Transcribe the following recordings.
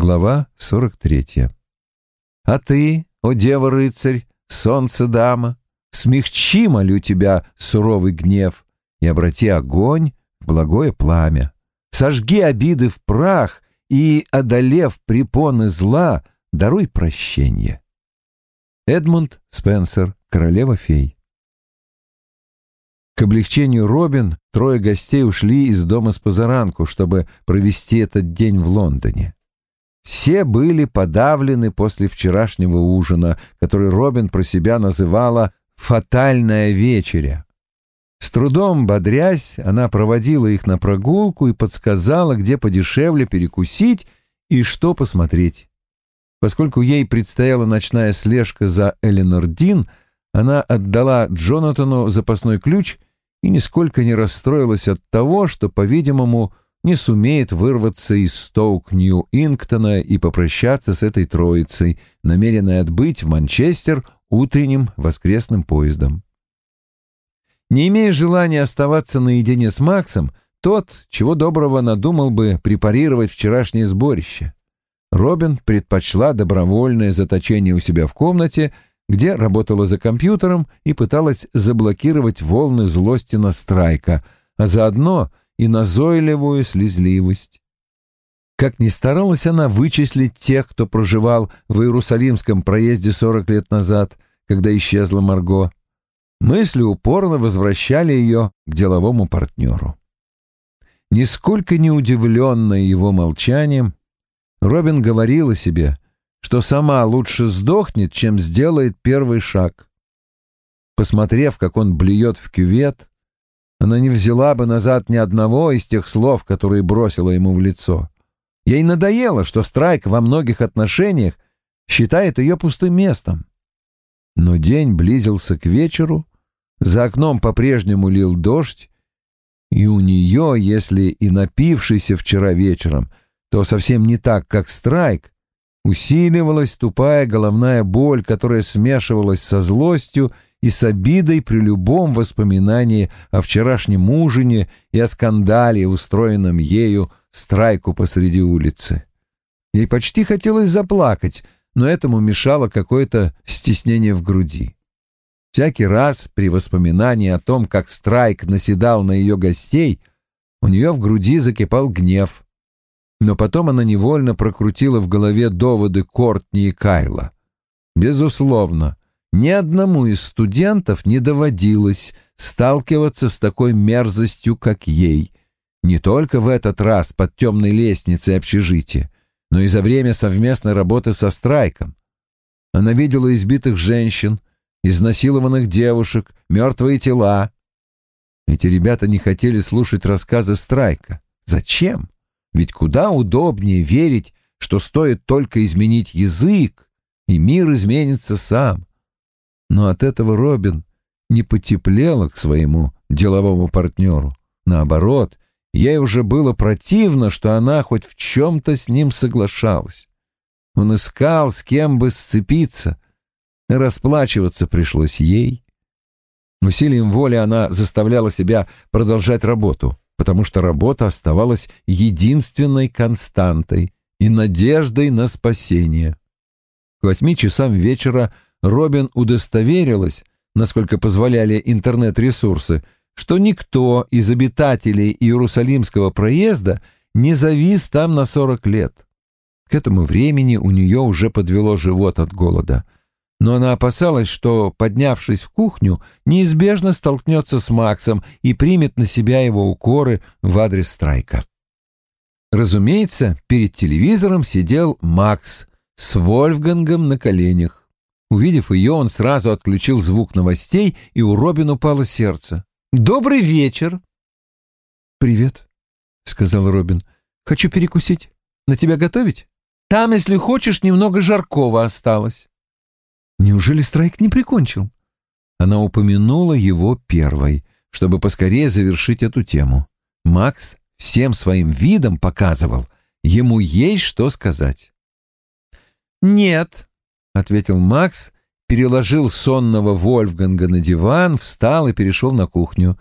Глава 43. «А ты, о дева-рыцарь, солнце-дама, смягчи, молю тебя, суровый гнев, и обрати огонь в благое пламя. Сожги обиды в прах и, одолев препоны зла, даруй прощение». Эдмунд Спенсер, королева-фей. К облегчению Робин трое гостей ушли из дома с позаранку, чтобы провести этот день в Лондоне. Все были подавлены после вчерашнего ужина, который Робин про себя называла «фатальная вечеря». С трудом бодрясь, она проводила их на прогулку и подсказала, где подешевле перекусить и что посмотреть. Поскольку ей предстояла ночная слежка за Эленор Дин, она отдала Джонатану запасной ключ и нисколько не расстроилась от того, что, по-видимому, не сумеет вырваться из Стоук-Нью-Инктона и попрощаться с этой троицей, намеренной отбыть в Манчестер утренним воскресным поездом. Не имея желания оставаться наедине с Максом, тот, чего доброго, надумал бы препарировать вчерашнее сборище. Робин предпочла добровольное заточение у себя в комнате, где работала за компьютером и пыталась заблокировать волны злости на Страйка, а заодно и назойливую слезливость. Как ни старалась она вычислить тех, кто проживал в Иерусалимском проезде сорок лет назад, когда исчезла Марго, мысли упорно возвращали ее к деловому партнеру. Нисколько не удивленная его молчанием, Робин говорила себе, что сама лучше сдохнет, чем сделает первый шаг. Посмотрев, как он блюет в кювет, она не взяла бы назад ни одного из тех слов, которые бросила ему в лицо. Ей надоело, что Страйк во многих отношениях считает ее пустым местом. Но день близился к вечеру, за окном по-прежнему лил дождь, и у нее, если и напившийся вчера вечером, то совсем не так, как Страйк, усиливалась тупая головная боль, которая смешивалась со злостью и с обидой при любом воспоминании о вчерашнем ужине и о скандале, устроенном ею страйку посреди улицы. Ей почти хотелось заплакать, но этому мешало какое-то стеснение в груди. Всякий раз при воспоминании о том, как Страйк наседал на ее гостей, у нее в груди закипал гнев. Но потом она невольно прокрутила в голове доводы Кортни и Кайла. Безусловно, ни одному из студентов не доводилось сталкиваться с такой мерзостью, как ей, не только в этот раз под темной лестницей общежития, но и за время совместной работы со страйком. Она видела избитых женщин, изнасилованных девушек, мертвые тела. Эти ребята не хотели слушать рассказы страйка. Зачем? Ведь куда удобнее верить, что стоит только изменить язык, и мир изменится сам но от этого Робин не потеплела к своему деловому партнеру. Наоборот, ей уже было противно, что она хоть в чем-то с ним соглашалась. Он искал, с кем бы сцепиться, расплачиваться пришлось ей. Усилием воли она заставляла себя продолжать работу, потому что работа оставалась единственной константой и надеждой на спасение. К восьми часам вечера Робин удостоверилась, насколько позволяли интернет-ресурсы, что никто из обитателей Иерусалимского проезда не завис там на 40 лет. К этому времени у нее уже подвело живот от голода. Но она опасалась, что, поднявшись в кухню, неизбежно столкнется с Максом и примет на себя его укоры в адрес Страйка. Разумеется, перед телевизором сидел Макс с Вольфгангом на коленях. Увидев ее, он сразу отключил звук новостей, и у Робин упало сердце. «Добрый вечер!» «Привет», — сказал Робин. «Хочу перекусить. На тебя готовить? Там, если хочешь, немного жаркого осталось». «Неужели страйк не прикончил?» Она упомянула его первой, чтобы поскорее завершить эту тему. Макс всем своим видом показывал, ему есть что сказать. «Нет», ответил Макс, переложил сонного Вольфганга на диван, встал и перешел на кухню.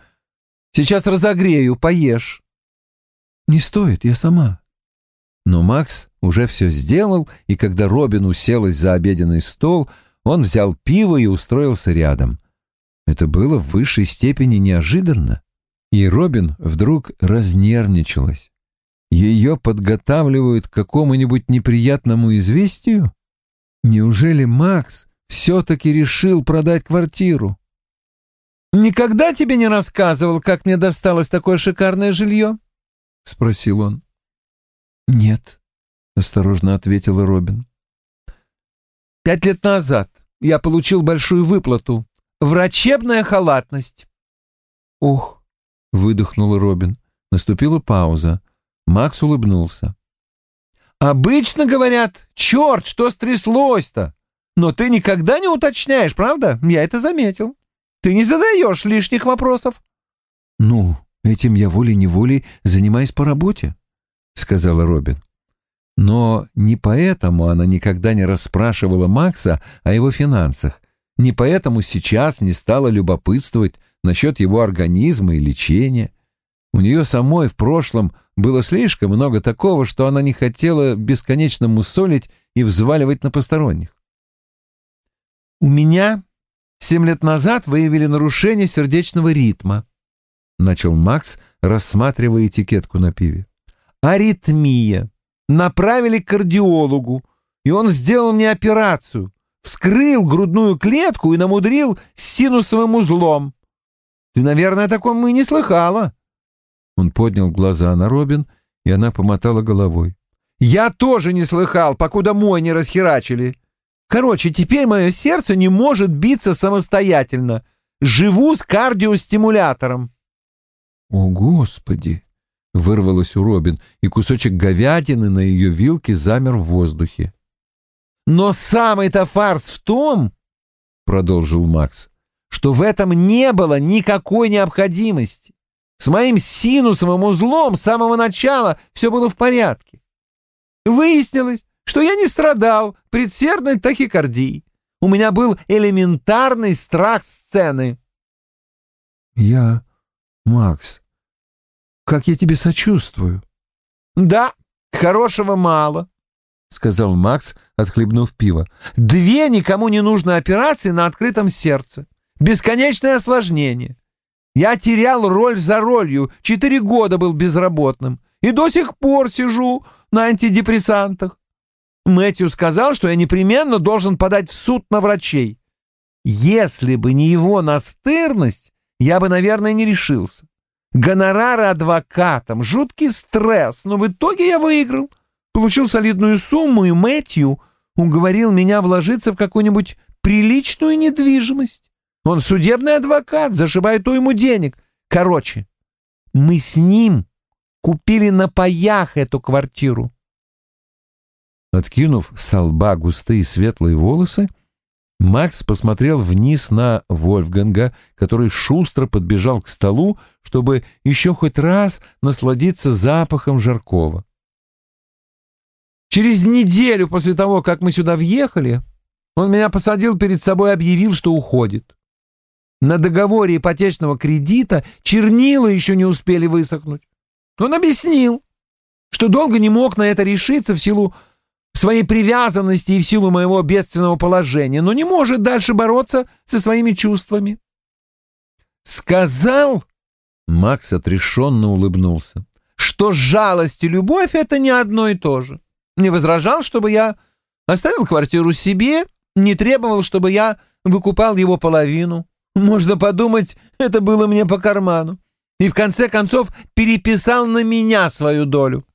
«Сейчас разогрею, поешь». «Не стоит, я сама». Но Макс уже все сделал, и когда Робин уселась за обеденный стол, он взял пиво и устроился рядом. Это было в высшей степени неожиданно, и Робин вдруг разнервничалась. Ее подготавливают к какому-нибудь неприятному известию? Неужели Макс все-таки решил продать квартиру? «Никогда тебе не рассказывал, как мне досталось такое шикарное жилье?» — спросил он. «Нет», — осторожно ответила Робин. «Пять лет назад я получил большую выплату. Врачебная халатность». «Ох», — выдохнула Робин. Наступила пауза. Макс улыбнулся. «Обычно говорят, черт, что стряслось-то? Но ты никогда не уточняешь, правда? Я это заметил. Ты не задаешь лишних вопросов». «Ну, этим я волей-неволей занимаюсь по работе», — сказала Робин. Но не поэтому она никогда не расспрашивала Макса о его финансах, не поэтому сейчас не стала любопытствовать насчет его организма и лечения. У нее самой в прошлом было слишком много такого, что она не хотела бесконечно мусолить и взваливать на посторонних. «У меня семь лет назад выявили нарушение сердечного ритма», — начал Макс, рассматривая этикетку на пиве. «Аритмия направили к кардиологу, и он сделал мне операцию, вскрыл грудную клетку и намудрил синусовым узлом. Ты, наверное, о таком и не слыхала. Он поднял глаза на Робин, и она помотала головой. «Я тоже не слыхал, покуда мой не расхерачили. Короче, теперь мое сердце не может биться самостоятельно. Живу с кардиостимулятором». «О, Господи!» вырвалось у Робин, и кусочек говядины на ее вилке замер в воздухе. «Но самый-то фарс в том, — продолжил Макс, — что в этом не было никакой необходимости. С моим синусовым узлом с самого начала все было в порядке. Выяснилось, что я не страдал предсердной тахикардией. У меня был элементарный страх сцены. «Я... Макс, как я тебе сочувствую. Да, хорошего мало, сказал Макс, отхлебнув пиво. Две никому не нужные операции на открытом сердце. Бесконечное осложнение. Я терял роль за ролью, четыре года был безработным и до сих пор сижу на антидепрессантах. Мэтью сказал, что я непременно должен подать в суд на врачей. Если бы не его настырность, я бы, наверное, не решился. Гонорары адвокатам, жуткий стресс, но в итоге я выиграл. Получил солидную сумму, и Мэтью уговорил меня вложиться в какую-нибудь приличную недвижимость. Он судебный адвокат, зашибает ему денег. Короче, мы с ним купили на паях эту квартиру. Откинув с лба густые светлые волосы, Макс посмотрел вниз на Вольфганга, который шустро подбежал к столу, чтобы еще хоть раз насладиться запахом жаркого. «Через неделю после того, как мы сюда въехали, он меня посадил перед собой и объявил, что уходит. На договоре ипотечного кредита чернила еще не успели высохнуть. Он объяснил, что долго не мог на это решиться в силу своей привязанности и в силу моего бедственного положения, но не может дальше бороться со своими чувствами. Сказал, Макс отрешенно улыбнулся, что жалость и любовь — это не одно и то же. Не возражал, чтобы я оставил квартиру себе, не требовал, чтобы я выкупал его половину. Можно подумать, это было мне по карману. И в конце концов переписал на меня свою долю.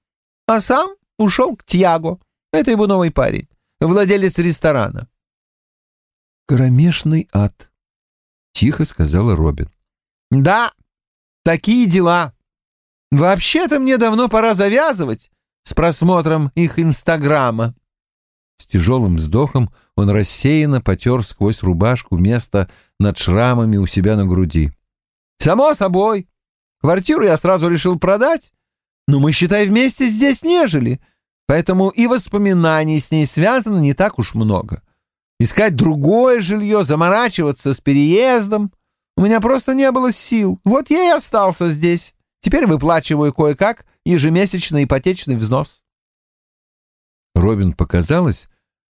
А сам ушел к Тьяго. Это его новый парень, владелец ресторана. «Кромешный ад», — тихо сказала Робин. «Да, такие дела. Вообще-то мне давно пора завязывать с просмотром их инстаграма». С тяжелым вздохом он рассеянно потер сквозь рубашку место над шрамами у себя на груди. «Само собой. Квартиру я сразу решил продать, но мы, считай, вместе здесь не жили поэтому и воспоминаний с ней связано не так уж много. Искать другое жилье, заморачиваться с переездом. У меня просто не было сил. Вот я и остался здесь. Теперь выплачиваю кое-как ежемесячный ипотечный взнос. Робин показалось,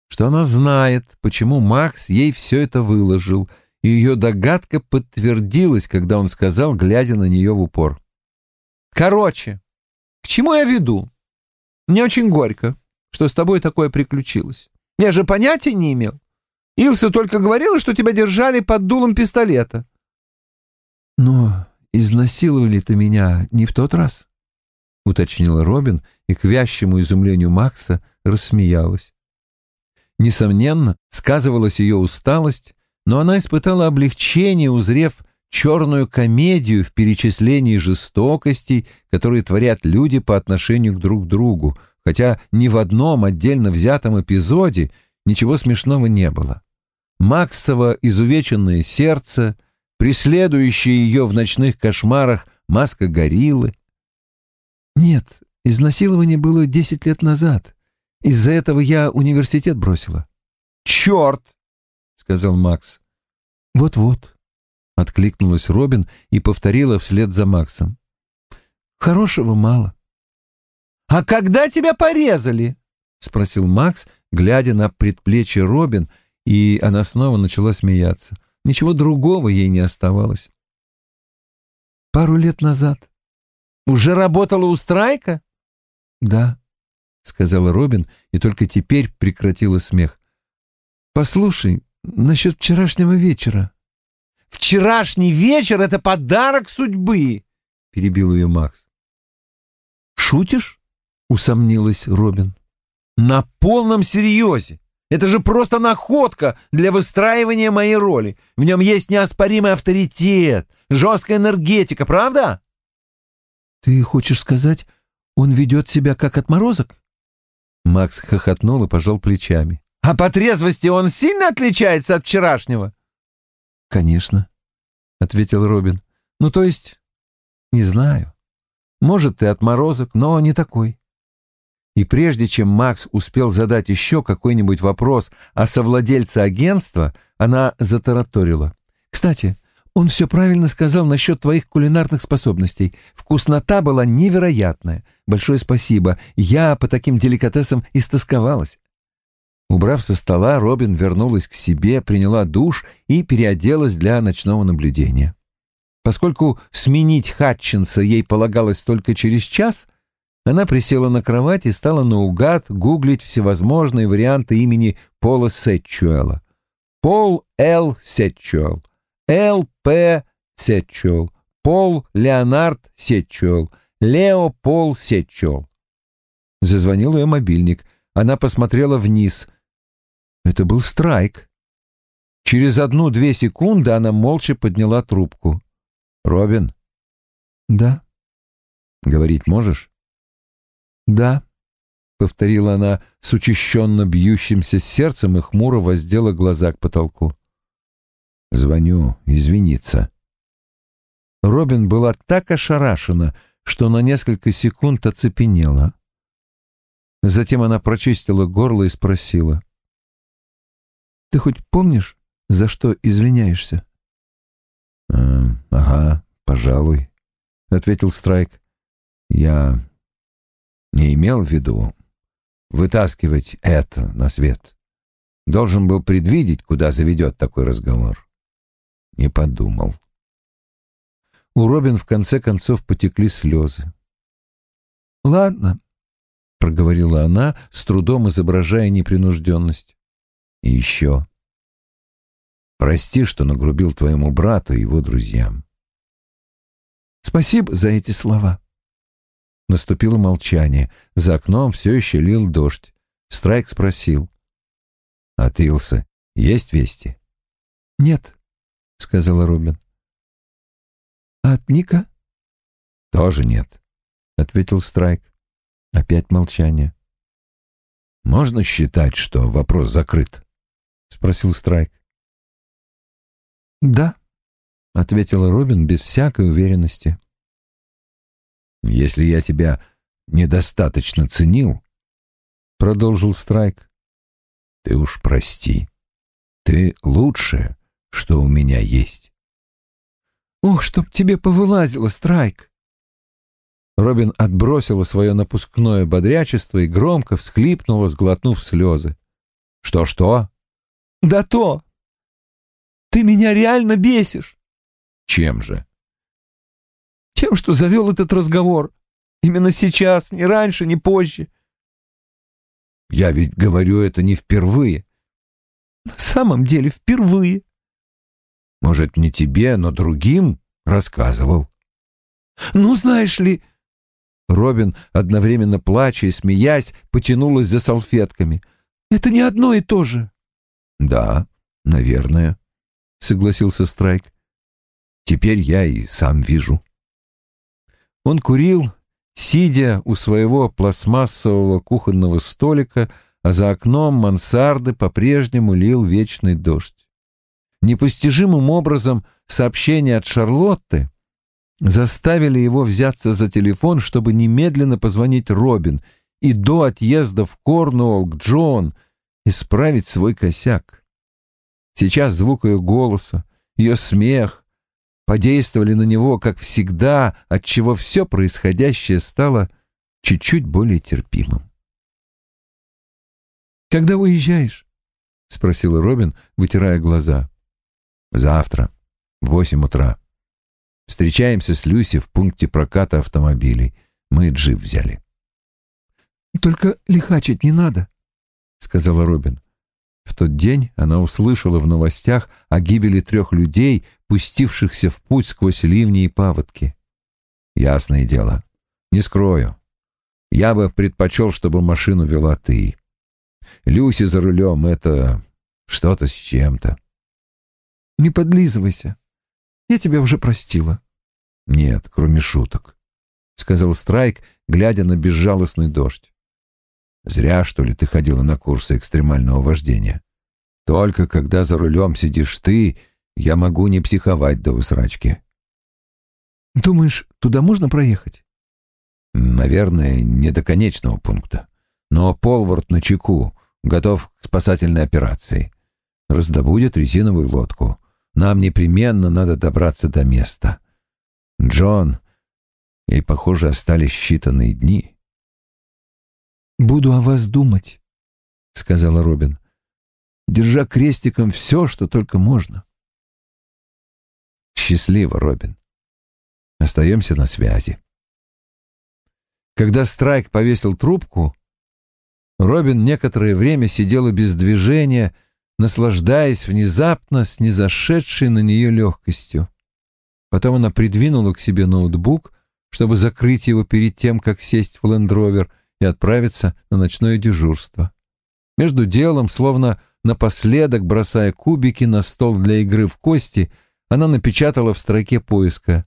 что она знает, почему Макс ей все это выложил, и ее догадка подтвердилась, когда он сказал, глядя на нее в упор. «Короче, к чему я веду? Мне очень горько, что с тобой такое приключилось. Я же понятия не имел. Илса только говорила, что тебя держали под дулом пистолета». «Но изнасиловали ты меня не в тот раз?» — уточнила Робин и к вящему изумлению Макса рассмеялась. Несомненно, сказывалась ее усталость, но она испытала облегчение, узрев черную комедию в перечислении жестокостей, которые творят люди по отношению друг к другу, хотя ни в одном отдельно взятом эпизоде ничего смешного не было. Максово изувеченное сердце, преследующее ее в ночных кошмарах маска гориллы. Нет, изнасилование было десять лет назад. Из-за этого я университет бросила. «Черт!» — сказал Макс. «Вот-вот», — откликнулась Робин и повторила вслед за Максом. «Хорошего мало». «А когда тебя порезали?» — спросил Макс, глядя на предплечье Робин, и она снова начала смеяться. Ничего другого ей не оставалось. «Пару лет назад». «Уже работала у Страйка?» «Да», — сказала Робин, и только теперь прекратила смех. «Послушай, насчет вчерашнего вечера». «Вчерашний вечер — это подарок судьбы!» — перебил ее Макс. «Шутишь?» — усомнилась Робин. «На полном серьезе! Это же просто находка для выстраивания моей роли. В нем есть неоспоримый авторитет, жесткая энергетика, правда?» «Ты хочешь сказать, он ведет себя как отморозок?» Макс хохотнул и пожал плечами. «А по трезвости он сильно отличается от вчерашнего?» «Конечно», — ответил Робин. «Ну, то есть, не знаю. Может, ты отморозок, но не такой». И прежде чем Макс успел задать еще какой-нибудь вопрос о совладельце агентства, она затараторила. «Кстати, он все правильно сказал насчет твоих кулинарных способностей. Вкуснота была невероятная. Большое спасибо. Я по таким деликатесам истосковалась. Убрав со стола, Робин вернулась к себе, приняла душ и переоделась для ночного наблюдения. Поскольку сменить Хатчинса ей полагалось только через час, она присела на кровать и стала наугад гуглить всевозможные варианты имени Пола Сетчуэла. Пол Л. Сетчуэлл. Л. П. Сетчуэлл, Пол Леонард Сетчуэлл, Лео Пол Сетчуэлл. Зазвонил ее мобильник. Она посмотрела вниз. Это был Страйк. Через одну-две секунды она молча подняла трубку. «Робин?» «Да». «Говорить можешь?» «Да», — повторила она с учащенно бьющимся сердцем и хмуро воздела глаза к потолку. Звоню извиниться. Робин была так ошарашена, что на несколько секунд оцепенела. Затем она прочистила горло и спросила. «Ты хоть помнишь, за что извиняешься?» «А, «Ага, пожалуй», — ответил Страйк. «Я не имел в виду вытаскивать это на свет. Должен был предвидеть, куда заведет такой разговор не подумал. У Робин в конце концов потекли слезы. «Ладно», — проговорила она, с трудом изображая непринужденность. «И еще. Прости, что нагрубил твоему брату и его друзьям». «Спасибо за эти слова». Наступило молчание. За окном все еще лил дождь. Страйк спросил. «От есть вести?» «Нет», — сказала Робин. «А от Ника?» «Тоже нет», — ответил Страйк. Опять молчание. «Можно считать, что вопрос закрыт?» — спросил Страйк. «Да», — ответила Робин без всякой уверенности. «Если я тебя недостаточно ценил», — продолжил Страйк, — «ты уж прости. Ты лучшая, что у меня есть. Ох, чтоб тебе повылазило, Страйк. Робин отбросила свое напускное бодрячество и громко всхлипнула, сглотнув слезы. «Что-что?» «Да то! Ты меня реально бесишь!» «Чем же?» «Тем, что завел этот разговор. Именно сейчас, ни раньше, ни позже». «Я ведь говорю это не впервые». «На самом деле впервые». «Может, не тебе, но другим рассказывал». «Ну, знаешь ли...» Робин, одновременно плача и смеясь, потянулась за салфетками. «Это не одно и то же». «Да, наверное», — согласился Страйк. «Теперь я и сам вижу». Он курил, сидя у своего пластмассового кухонного столика, а за окном мансарды по-прежнему лил вечный дождь. Непостижимым образом сообщение от Шарлотты заставили его взяться за телефон, чтобы немедленно позвонить Робин и до отъезда в Корнуолл к Джон исправить свой косяк. Сейчас звук ее голоса, ее смех подействовали на него, как всегда, отчего все происходящее стало чуть-чуть более терпимым. «Когда уезжаешь?» — спросил Робин, вытирая глаза. «Завтра, в восемь утра». Встречаемся с Люси в пункте проката автомобилей. Мы джип взяли. «Только лихачить не надо», — сказала Робин. В тот день она услышала в новостях о гибели трех людей, пустившихся в путь сквозь ливни и паводки. Ясное дело. Не скрою. Я бы предпочел, чтобы машину вела ты. Люси за рулем — это что-то с чем-то. Не подлизывайся. Я тебя уже простила. Нет, кроме шуток, — сказал Страйк, глядя на безжалостный дождь. Зря, что ли, ты ходила на курсы экстремального вождения. Только когда за рулем сидишь ты, я могу не психовать до усрачки. Думаешь, туда можно проехать? Наверное, не до конечного пункта. Но Полвард на чеку, готов к спасательной операции. Раздобудет резиновую лодку. Нам непременно надо добраться до места. Джон, ей, похоже, остались считанные дни. «Буду о вас думать», — сказала Робин, держа крестиком все, что только можно. «Счастливо, Робин. Остаемся на связи». Когда Страйк повесил трубку, Робин некоторое время сидела без движения, — наслаждаясь внезапно снизошедшей на нее легкостью. Потом она придвинула к себе ноутбук, чтобы закрыть его перед тем, как сесть в лендровер и отправиться на ночное дежурство. Между делом, словно напоследок бросая кубики на стол для игры в кости, она напечатала в строке поиска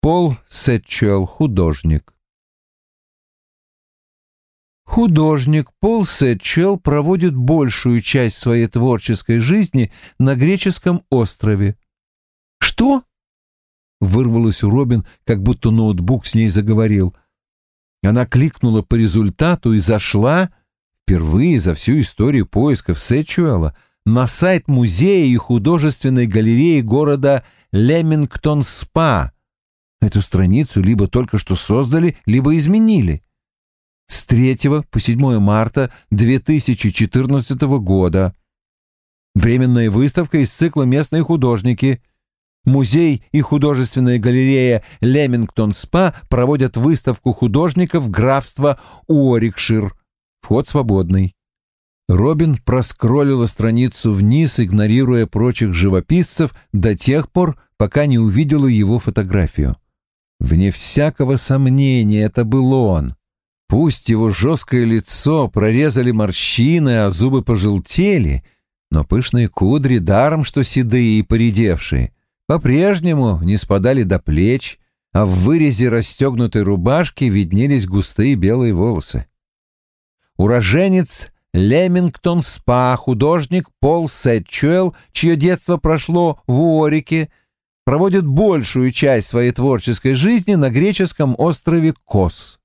«Пол Сетчуэлл, художник». Художник Пол Сетчел проводит большую часть своей творческой жизни на греческом острове. «Что?» — вырвалось у Робин, как будто ноутбук с ней заговорил. Она кликнула по результату и зашла, впервые за всю историю поисков Сетчуэла, на сайт музея и художественной галереи города Лемингтон-Спа. Эту страницу либо только что создали, либо изменили с 3 по 7 марта 2014 года. Временная выставка из цикла «Местные художники». Музей и художественная галерея Лемингтон-Спа проводят выставку художников графства Уорикшир. Вход свободный. Робин проскроллила страницу вниз, игнорируя прочих живописцев до тех пор, пока не увидела его фотографию. Вне всякого сомнения, это был он. Пусть его жесткое лицо прорезали морщины, а зубы пожелтели, но пышные кудри, даром что седые и поредевшие, по-прежнему не спадали до плеч, а в вырезе расстегнутой рубашки виднелись густые белые волосы. Уроженец Лемингтон Спа, художник Пол Сетчуэлл, чье детство прошло в Уорике, проводит большую часть своей творческой жизни на греческом острове Кос.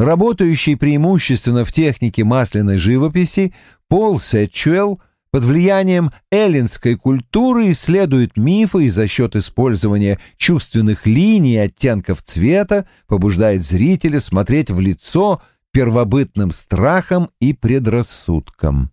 Работающий преимущественно в технике масляной живописи, Пол Сетчуэлл под влиянием эллинской культуры исследует мифы и за счет использования чувственных линий и оттенков цвета побуждает зрителя смотреть в лицо первобытным страхом и предрассудкам.